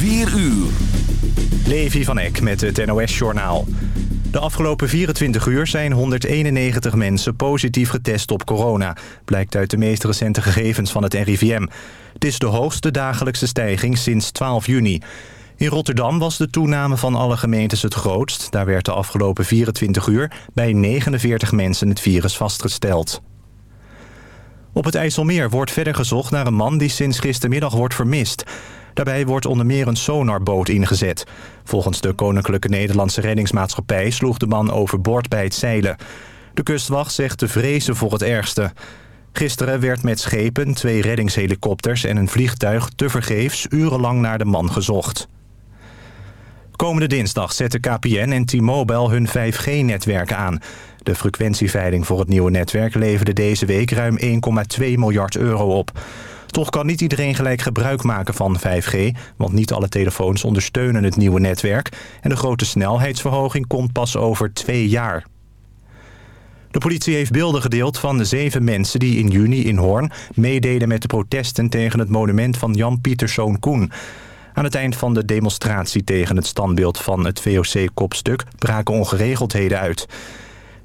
4 uur. Levi van Eck met het NOS-journaal. De afgelopen 24 uur zijn 191 mensen positief getest op corona... blijkt uit de meest recente gegevens van het RIVM. Het is de hoogste dagelijkse stijging sinds 12 juni. In Rotterdam was de toename van alle gemeentes het grootst. Daar werd de afgelopen 24 uur bij 49 mensen het virus vastgesteld. Op het IJsselmeer wordt verder gezocht naar een man die sinds gistermiddag wordt vermist... Daarbij wordt onder meer een sonarboot ingezet. Volgens de Koninklijke Nederlandse Reddingsmaatschappij sloeg de man overboord bij het zeilen. De kustwacht zegt te vrezen voor het ergste. Gisteren werd met schepen, twee reddingshelikopters en een vliegtuig tevergeefs urenlang naar de man gezocht. Komende dinsdag zetten KPN en T-Mobile hun 5G-netwerken aan. De frequentieveiling voor het nieuwe netwerk leverde deze week ruim 1,2 miljard euro op. Toch kan niet iedereen gelijk gebruik maken van 5G... want niet alle telefoons ondersteunen het nieuwe netwerk... en de grote snelheidsverhoging komt pas over twee jaar. De politie heeft beelden gedeeld van de zeven mensen die in juni in Hoorn... meededen met de protesten tegen het monument van Jan Pieterszoon Koen... Aan het eind van de demonstratie tegen het standbeeld van het VOC-kopstuk braken ongeregeldheden uit.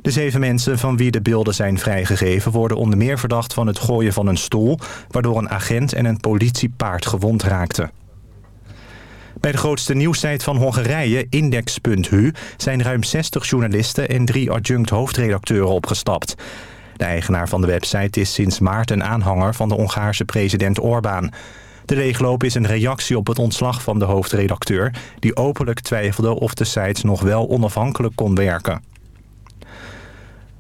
De zeven mensen van wie de beelden zijn vrijgegeven... worden onder meer verdacht van het gooien van een stoel... waardoor een agent en een politiepaard gewond raakten. Bij de grootste nieuwssite van Hongarije, Index.hu... zijn ruim 60 journalisten en drie adjunct hoofdredacteuren opgestapt. De eigenaar van de website is sinds maart een aanhanger van de Hongaarse president Orbán. De leegloop is een reactie op het ontslag van de hoofdredacteur... die openlijk twijfelde of de site nog wel onafhankelijk kon werken.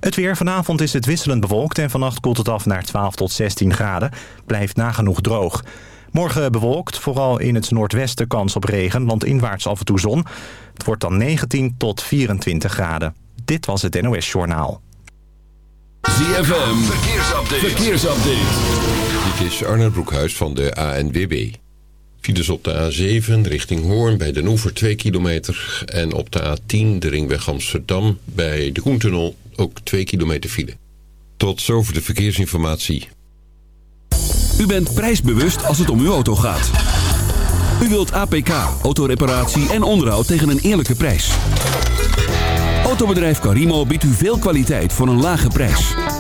Het weer vanavond is het wisselend bewolkt en vannacht koelt het af naar 12 tot 16 graden. Blijft nagenoeg droog. Morgen bewolkt, vooral in het noordwesten kans op regen, landinwaarts af en toe zon. Het wordt dan 19 tot 24 graden. Dit was het NOS Journaal. ZFM, verkeersupdate. verkeersupdate. Dit is Arnold Broekhuis van de ANWB. Files op de A7 richting Hoorn bij Den Oever 2 kilometer. En op de A10 de ringweg Amsterdam bij de Koentunnel ook 2 kilometer file. Tot zover de verkeersinformatie. U bent prijsbewust als het om uw auto gaat. U wilt APK, autoreparatie en onderhoud tegen een eerlijke prijs. Autobedrijf Carimo biedt u veel kwaliteit voor een lage prijs.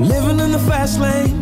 Living in the fast lane,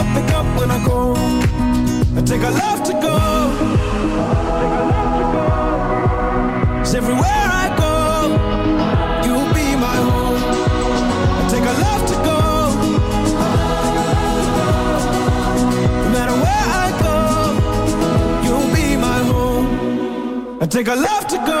Up, pick up when I go, I take a left to go. I take a left to go. Cause everywhere I go, you'll be my home. I take a left to go. No matter where I go, you'll be my home. I take a left to go.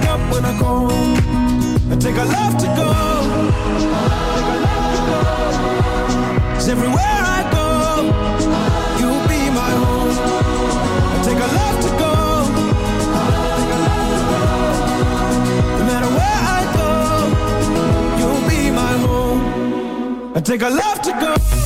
pick up, when I go. I take a left to go. Cause everywhere I go, you'll be my home. I take a left to go. No matter where I go, you'll be my home. I take a left to go.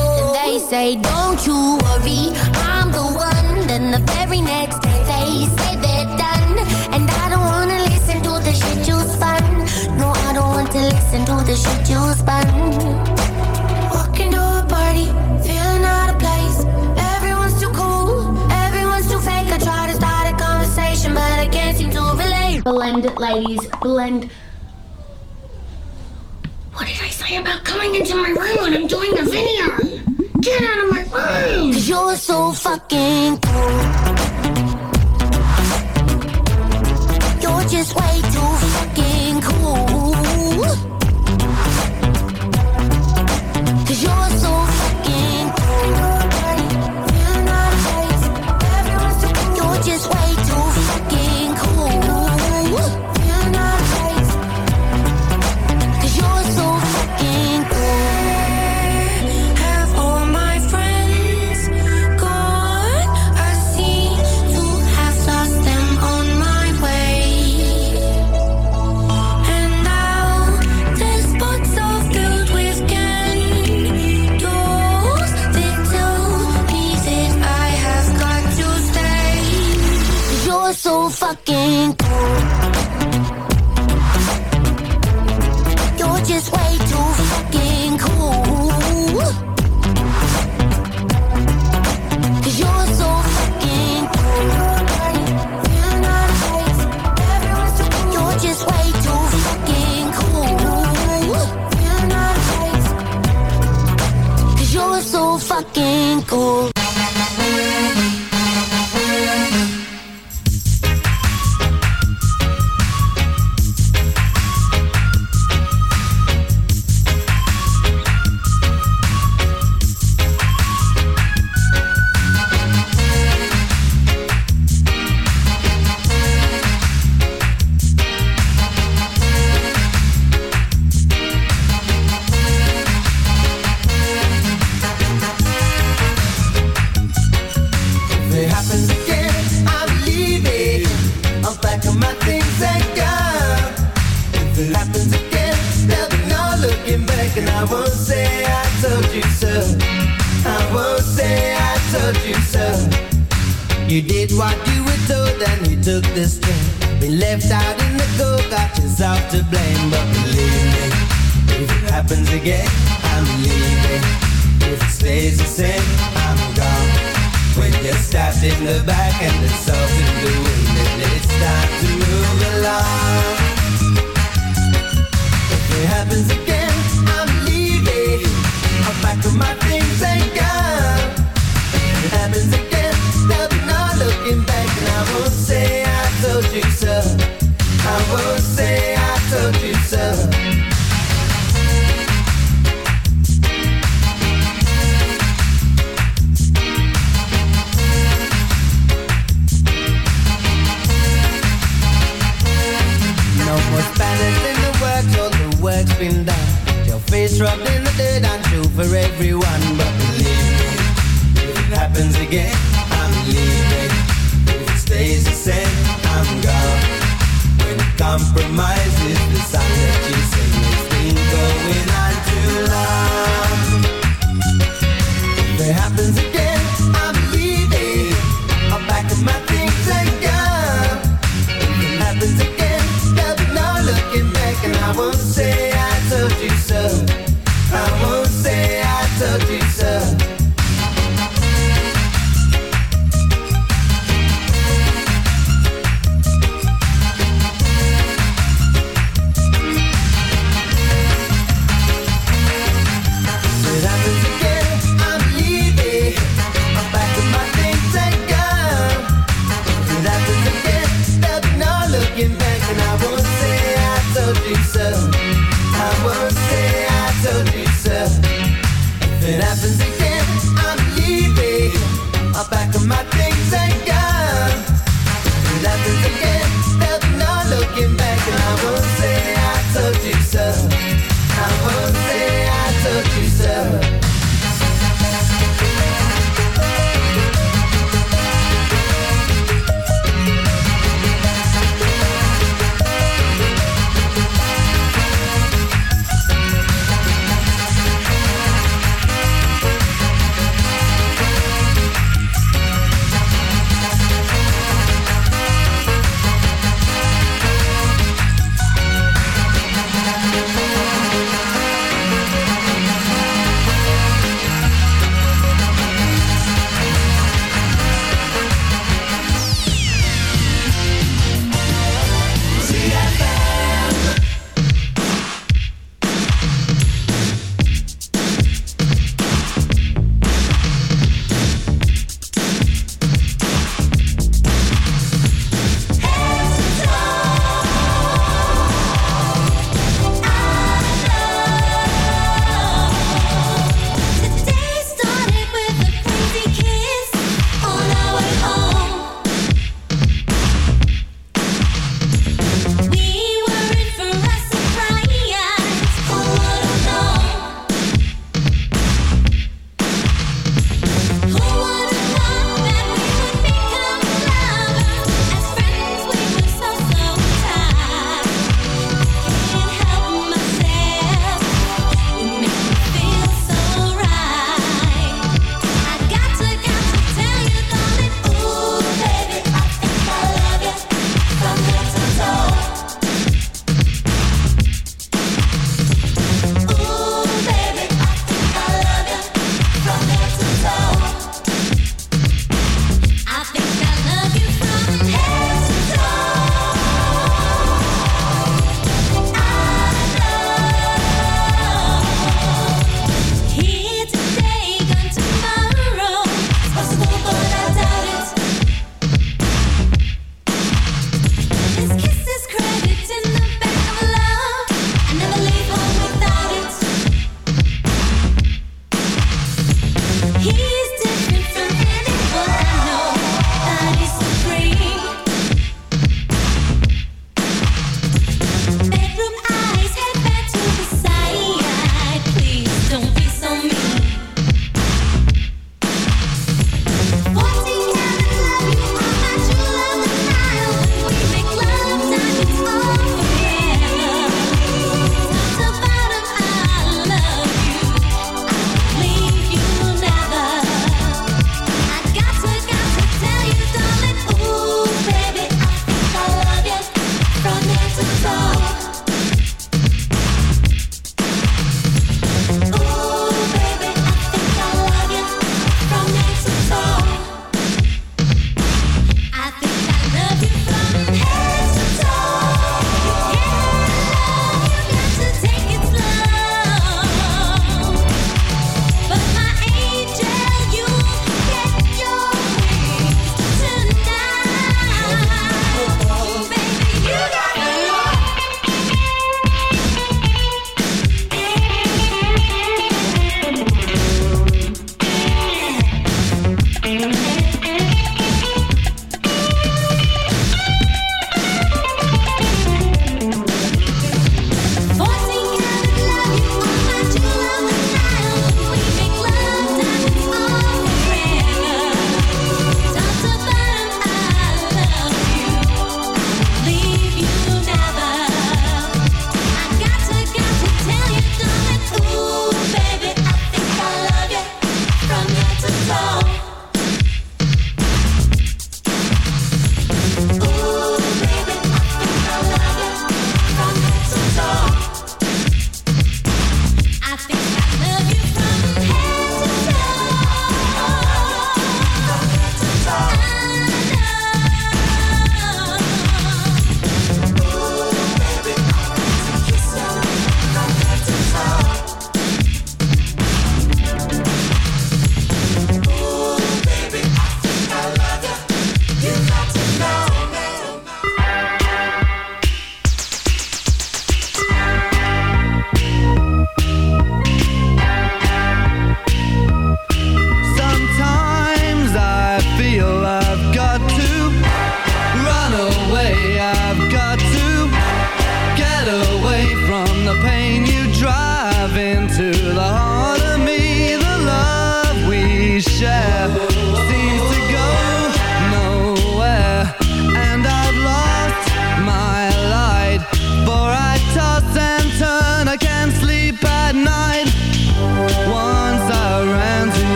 they say, don't you worry, I'm the one. Then the very next day they say they're done. And I don't wanna listen to the shit you spun. No, I don't want to listen to the shit you spun. Walking to a party, feeling out of place. Everyone's too cool, everyone's too fake. I try to start a conversation, but I can't seem to relate. Blend it, ladies. Blend. What did I say about coming into my room when I'm doing a video? Get out of my room! Cause you're so fucking cool. Cool. You're just way too fucking cool. Cause you're so fucking cool. You're just way too fucking cool. Cause you're so fucking cool.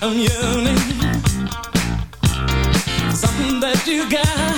I'm yearning for something that you got.